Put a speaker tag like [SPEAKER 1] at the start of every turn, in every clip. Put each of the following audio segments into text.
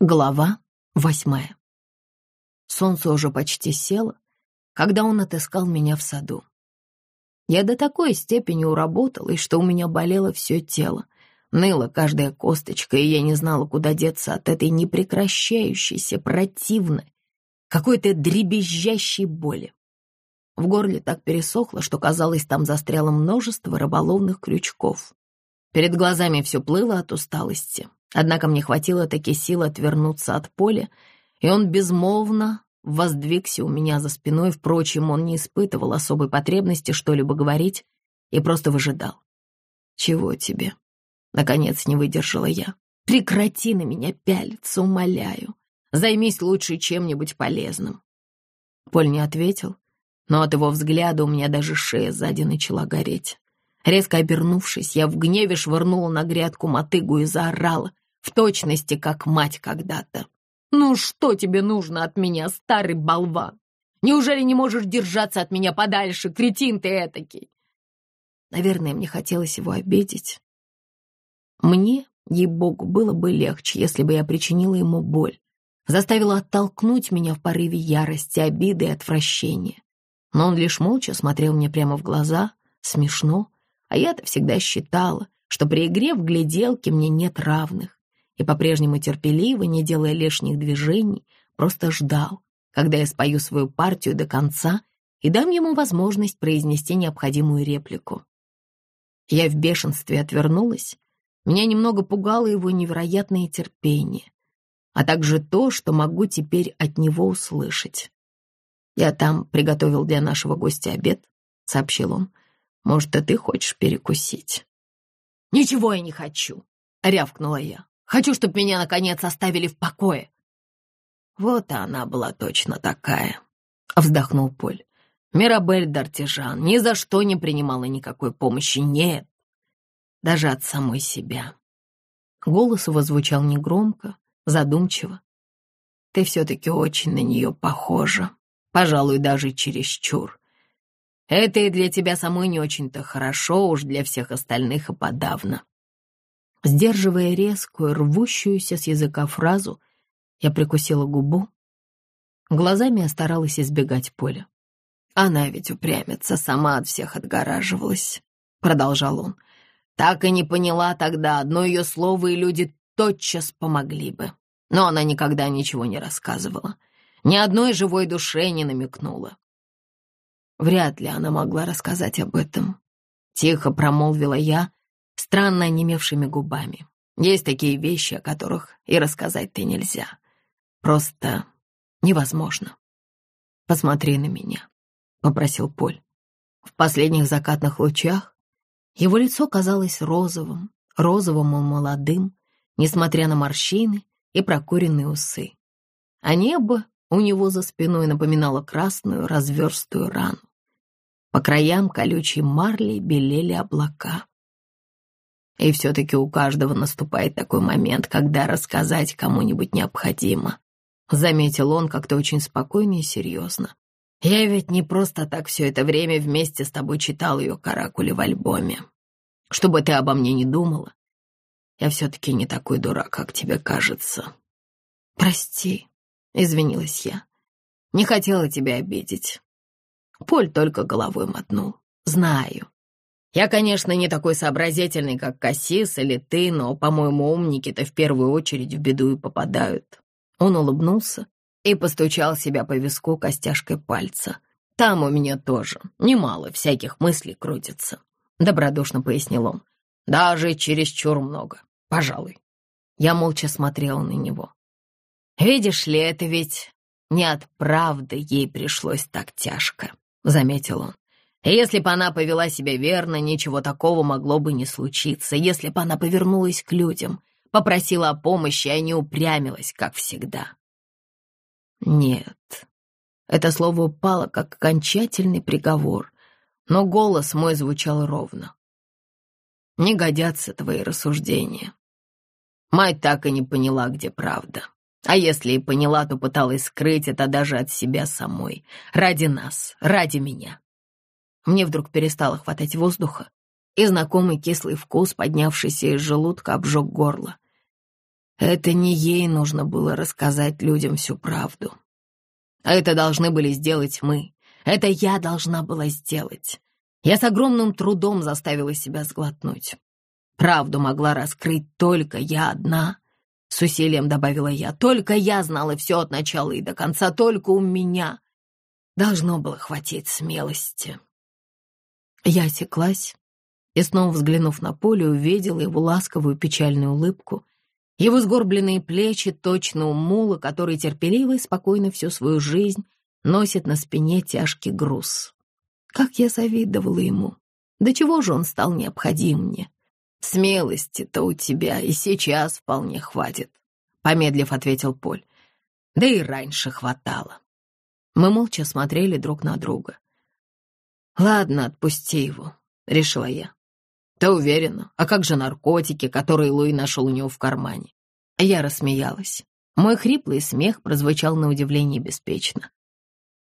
[SPEAKER 1] Глава восьмая. Солнце уже почти село, когда он отыскал меня в саду. Я до такой степени уработалась, что у меня болело все тело, ныла каждая косточка, и я не знала, куда деться от этой непрекращающейся, противной, какой-то дребезжащей боли. В горле так пересохло, что, казалось, там застряло множество рыболовных крючков. Перед глазами все плыло от усталости, Однако мне хватило таки сил отвернуться от поля, и он безмолвно воздвигся у меня за спиной. Впрочем, он не испытывал особой потребности что-либо говорить и просто выжидал. «Чего тебе?» Наконец не выдержала я. «Прекрати на меня пялиться, умоляю. Займись лучше чем-нибудь полезным». Поль не ответил, но от его взгляда у меня даже шея сзади начала гореть. Резко обернувшись, я в гневе швырнула на грядку мотыгу и заорала, в точности, как мать когда-то. «Ну что тебе нужно от меня, старый болван? Неужели не можешь держаться от меня подальше, кретин ты этакий?» Наверное, мне хотелось его обидеть. Мне, ей-богу, было бы легче, если бы я причинила ему боль, заставила оттолкнуть меня в порыве ярости, обиды и отвращения. Но он лишь молча смотрел мне прямо в глаза, смешно, а я-то всегда считала, что при игре в гляделки мне нет равных, и по-прежнему терпеливо, не делая лишних движений, просто ждал, когда я спою свою партию до конца и дам ему возможность произнести необходимую реплику. Я в бешенстве отвернулась, меня немного пугало его невероятное терпение, а также то, что могу теперь от него услышать. «Я там приготовил для нашего гостя обед», — сообщил он, — может, и ты хочешь перекусить?» «Ничего я не хочу», — рявкнула я. «Хочу, чтобы меня, наконец, оставили в покое». «Вот она была точно такая», — вздохнул Поль. «Мирабель Дартижан ни за что не принимала никакой помощи, нет, даже от самой себя». Голос его звучал негромко, задумчиво. «Ты все-таки очень на нее похожа, пожалуй, даже чересчур. Это и для тебя самой не очень-то хорошо, уж для всех остальных и подавно. Сдерживая резкую, рвущуюся с языка фразу, я прикусила губу. Глазами я старалась избегать поля. Она ведь упрямится, сама от всех отгораживалась, — продолжал он. Так и не поняла тогда, одно ее слово, и люди тотчас помогли бы. Но она никогда ничего не рассказывала, ни одной живой душе не намекнула. Вряд ли она могла рассказать об этом. Тихо промолвила я, странно онемевшими губами. Есть такие вещи, о которых и рассказать-то нельзя. Просто невозможно. «Посмотри на меня», — попросил Поль. В последних закатных лучах его лицо казалось розовым, розовым и молодым, несмотря на морщины и прокуренные усы. А небо у него за спиной напоминало красную разверстую рану. По краям колючей марли белели облака. И все-таки у каждого наступает такой момент, когда рассказать кому-нибудь необходимо. Заметил он как-то очень спокойно и серьезно. Я ведь не просто так все это время вместе с тобой читал ее каракули в альбоме. Чтобы ты обо мне не думала. Я все-таки не такой дурак, как тебе кажется. Прости, извинилась я. Не хотела тебя обидеть. Поль только головой мотнул. «Знаю. Я, конечно, не такой сообразительный, как Кассис или ты, но, по-моему, умники-то в первую очередь в беду и попадают». Он улыбнулся и постучал себя по виску костяшкой пальца. «Там у меня тоже немало всяких мыслей крутится», — добродушно пояснил он. «Даже чересчур много, пожалуй». Я молча смотрела на него. «Видишь ли, это ведь не от правды ей пришлось так тяжко заметил он. Если бы она повела себя верно, ничего такого могло бы не случиться. Если бы она повернулась к людям, попросила о помощи, а не упрямилась, как всегда. Нет, это слово упало, как окончательный приговор, но голос мой звучал ровно. Не годятся твои рассуждения. Мать так и не поняла, где правда. А если и поняла, то пыталась скрыть это даже от себя самой. Ради нас, ради меня. Мне вдруг перестало хватать воздуха, и знакомый кислый вкус, поднявшийся из желудка, обжег горло. Это не ей нужно было рассказать людям всю правду. А это должны были сделать мы. Это я должна была сделать. Я с огромным трудом заставила себя сглотнуть. Правду могла раскрыть только я одна. С усилием добавила я. Только я знала все от начала и до конца. Только у меня должно было хватить смелости. Я осеклась и, снова взглянув на поле, увидела его ласковую печальную улыбку, его сгорбленные плечи точно у мула, который терпеливо и спокойно всю свою жизнь носит на спине тяжкий груз. Как я завидовала ему! До чего же он стал необходим мне? Смелости-то у тебя и сейчас вполне хватит, помедлив ответил Поль. Да и раньше хватало. Мы молча смотрели друг на друга. «Ладно, отпусти его», — решила я. «Ты уверена? А как же наркотики, которые Луи нашел у него в кармане?» Я рассмеялась. Мой хриплый смех прозвучал на удивление беспечно.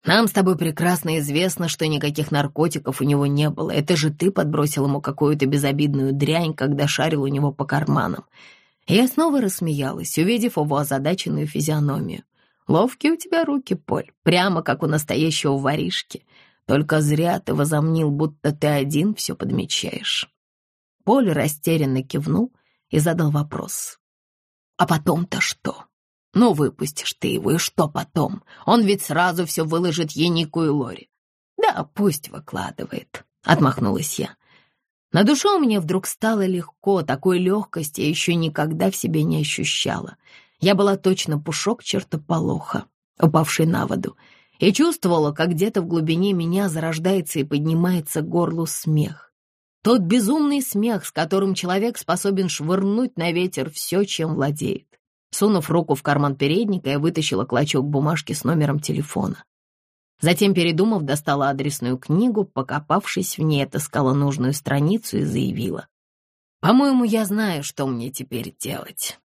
[SPEAKER 1] «Нам с тобой прекрасно известно, что никаких наркотиков у него не было. Это же ты подбросил ему какую-то безобидную дрянь, когда шарил у него по карманам». Я снова рассмеялась, увидев его озадаченную физиономию. «Ловкие у тебя руки, Поль, прямо как у настоящего воришки. Только зря ты возомнил, будто ты один все подмечаешь». Поль растерянно кивнул и задал вопрос. «А потом-то что? Ну, выпустишь ты его, и что потом? Он ведь сразу все выложит Енику и Лори». «Да, пусть выкладывает», — отмахнулась я. На душе у меня вдруг стало легко, такой легкости я еще никогда в себе не ощущала. Я была точно пушок чертополоха, упавший на воду, и чувствовала, как где-то в глубине меня зарождается и поднимается к горлу смех. Тот безумный смех, с которым человек способен швырнуть на ветер все, чем владеет. Сунув руку в карман передника, я вытащила клочок бумажки с номером телефона. Затем, передумав, достала адресную книгу, покопавшись в ней, отыскала нужную страницу и заявила. «По-моему, я знаю, что мне теперь делать».